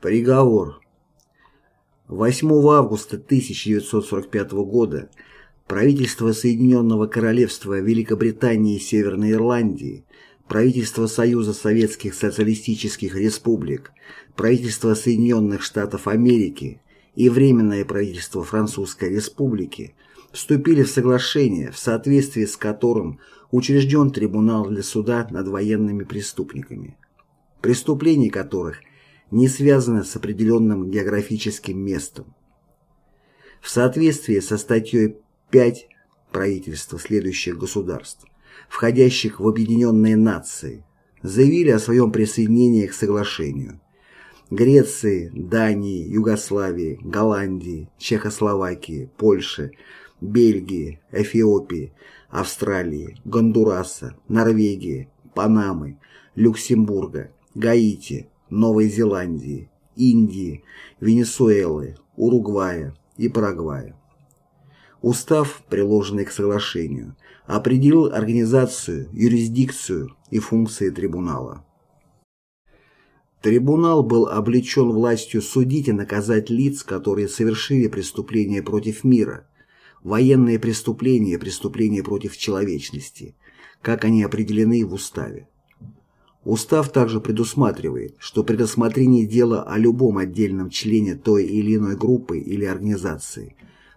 Приговор. 8 августа 1945 года правительство Соединенного Королевства Великобритании и Северной Ирландии, правительство Союза Советских Социалистических Республик, правительство Соединенных Штатов Америки и Временное правительство Французской Республики вступили в соглашение, в соответствии с которым учрежден трибунал для суда над военными преступниками, преступлений которых не связаны с определенным географическим местом. В соответствии со статьей 5 правительства следующих государств, входящих в Объединенные Нации, заявили о своем присоединении к соглашению. Греции, Дании, Югославии, Голландии, Чехословакии, Польши, Бельгии, Эфиопии, Австралии, Гондураса, Норвегии, Панамы, Люксембурга, Гаити, Новой Зеландии, Индии, Венесуэлы, Уругвая и Парагвая. Устав, приложенный к соглашению, определил организацию, юрисдикцию и функции трибунала. Трибунал был облечен властью судить и наказать лиц, которые совершили преступления против мира, военные преступления преступления против человечности, как они определены в Уставе. Устав также предусматривает, что при рассмотрении дела о любом отдельном члене той или иной группы или организации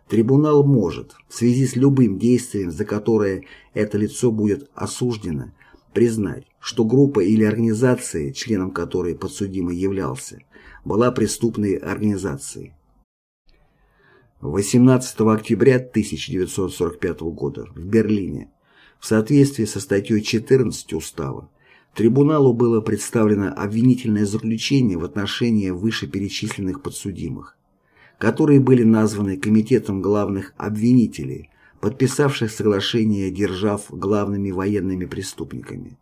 трибунал может, в связи с любым действием, за которое это лицо будет осуждено, признать, что группа или организация, членом которой подсудимый являлся, была преступной организацией. 18 октября 1945 года в Берлине, в соответствии со статьей 14 Устава, трибуналу было представлено обвинительное заключение в отношении вышеперечисленных подсудимых, которые были названы Комитетом главных обвинителей, подписавших соглашение держав главными военными преступниками.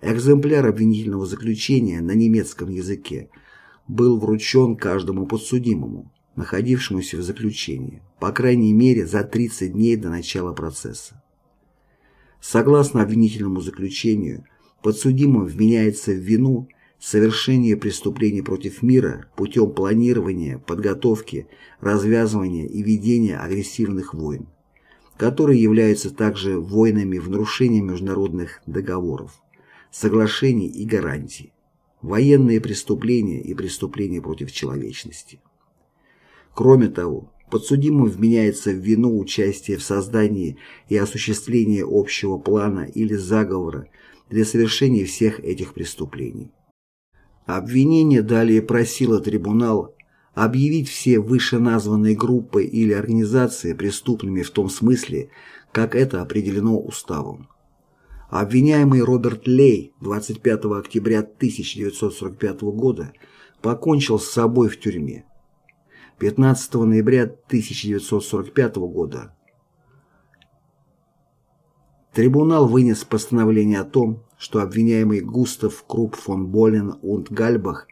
Экземпляр обвинительного заключения на немецком языке был вручен каждому подсудимому, находившемуся в заключении, по крайней мере за 30 дней до начала процесса. Согласно обвинительному заключению, подсудимым вменяется в вину совершение преступлений против мира путем планирования, подготовки, развязывания и ведения агрессивных войн, которые являются также войнами в нарушении международных договоров, соглашений и гарантий, военные преступления и преступления против человечности. Кроме того, подсудимым вменяется в вину участие в создании и осуществлении общего плана или заговора для совершения всех этих преступлений. Обвинение далее просило трибунал объявить все вышеназванные группы или организации преступными в том смысле, как это определено уставом. Обвиняемый Роберт Лей 25 октября 1945 года покончил с собой в тюрьме. 15 ноября 1945 года трибунал вынес постановление о том, что обвиняемый Густав Крупп фон Болен und Гальбах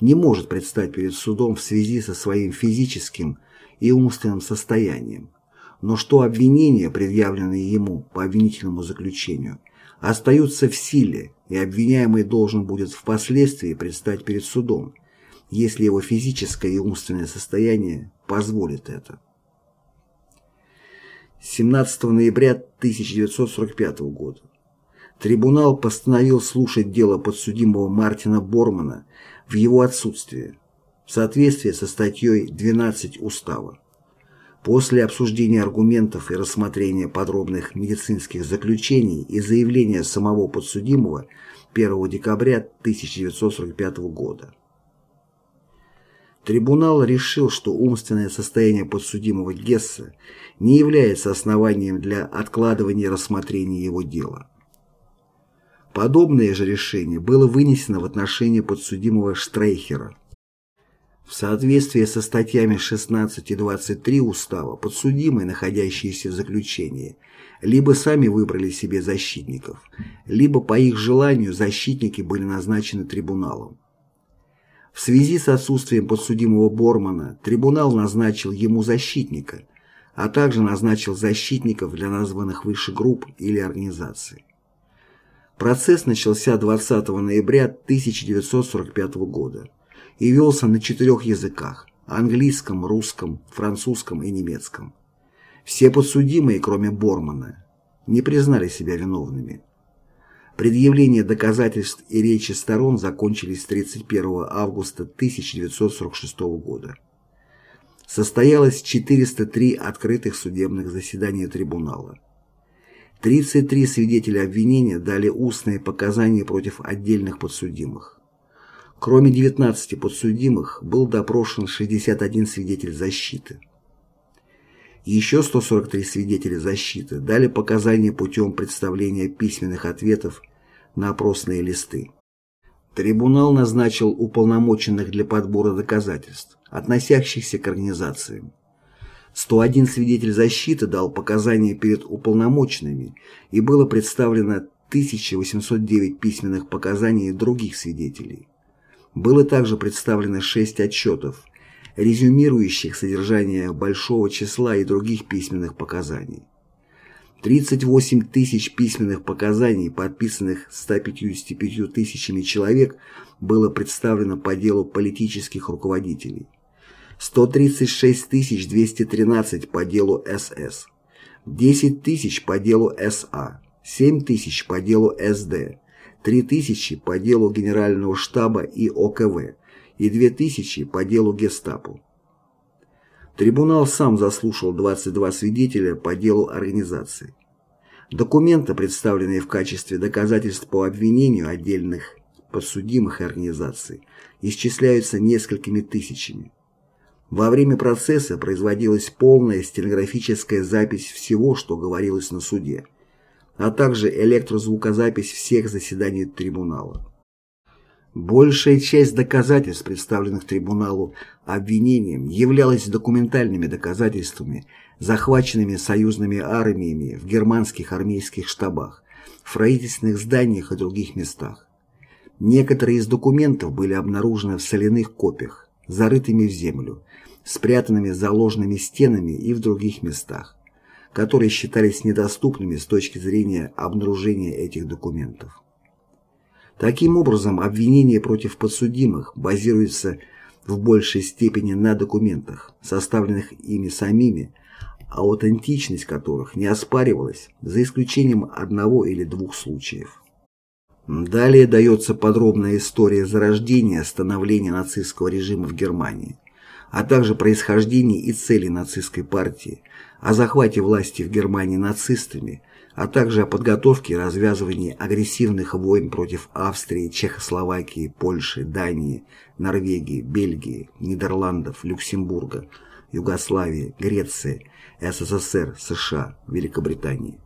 не может предстать перед судом в связи со своим физическим и умственным состоянием, но что обвинения, предъявленные ему по обвинительному заключению, остаются в силе, и обвиняемый должен будет впоследствии предстать перед судом, если его физическое и умственное состояние позволит это. 17 ноября 1945 года трибунал постановил слушать дело подсудимого Мартина Бормана в его отсутствие, в соответствии со статьей 12 Устава. После обсуждения аргументов и рассмотрения подробных медицинских заключений и заявления самого подсудимого 1 декабря 1945 года Трибунал решил, что умственное состояние подсудимого Гесса не является основанием для откладывания рассмотрения его дела. Подобное же решение было вынесено в отношении подсудимого Штрейхера. В соответствии со статьями 16 и 23 Устава подсудимые, находящиеся в заключении, либо сами выбрали себе защитников, либо по их желанию защитники были назначены трибуналом. В связи с отсутствием подсудимого Бормана трибунал назначил ему защитника, а также назначил защитников для названных выше групп или организаций. Процесс начался 20 ноября 1945 года и велся на четырех языках – английском, русском, французском и немецком. Все подсудимые, кроме Бормана, не признали себя виновными. Предъявление доказательств и речи сторон закончились 31 августа 1946 года. Состоялось 403 открытых судебных заседания трибунала. 33 свидетеля обвинения дали устные показания против отдельных подсудимых. Кроме 19 подсудимых, был допрошен 61 свидетель защиты. Еще 143 свидетеля защиты дали показания путем представления письменных ответов на опросные листы. Трибунал назначил уполномоченных для подбора доказательств, относящихся к организациям. 101 свидетель защиты дал показания перед уполномоченными и было представлено 1809 письменных показаний других свидетелей. Было также представлено 6 отчетов, резюмирующих содержание большого числа и других письменных показаний. 38 тысяч письменных показаний, подписанных 155 тысячами человек, было представлено по делу политических руководителей. 136 213 по делу СС, 10 тысяч по делу СА, 7 тысяч по делу СД, 3 тысячи по делу Генерального штаба и ОКВ и 2 тысячи по делу Гестапо. Трибунал сам заслушал 22 свидетеля по делу организации. Документы, представленные в качестве доказательств по обвинению отдельных подсудимых и организаций, исчисляются несколькими тысячами. Во время процесса производилась полная стенографическая запись всего, что говорилось на суде, а также электрозвукозапись всех заседаний трибунала. Большая часть доказательств, представленных трибуналу обвинением, являлась документальными доказательствами, захваченными союзными армиями в германских армейских штабах, в правительственных зданиях и других местах. Некоторые из документов были обнаружены в соляных копиях, зарытыми в землю, спрятанными за ложными стенами и в других местах, которые считались недоступными с точки зрения обнаружения этих документов. Таким образом, обвинение против подсудимых базируется в большей степени на документах, составленных ими самими, а аутентичность которых не оспаривалась, за исключением одного или двух случаев. Далее дается подробная история зарождения становления нацистского режима в Германии, а также происхождения и цели нацистской партии, о захвате власти в Германии нацистами, а также о подготовке и развязывании агрессивных войн против Австрии, Чехословакии, Польши, Дании, Норвегии, Бельгии, Нидерландов, Люксембурга, Югославии, Греции, СССР, США, Великобритании.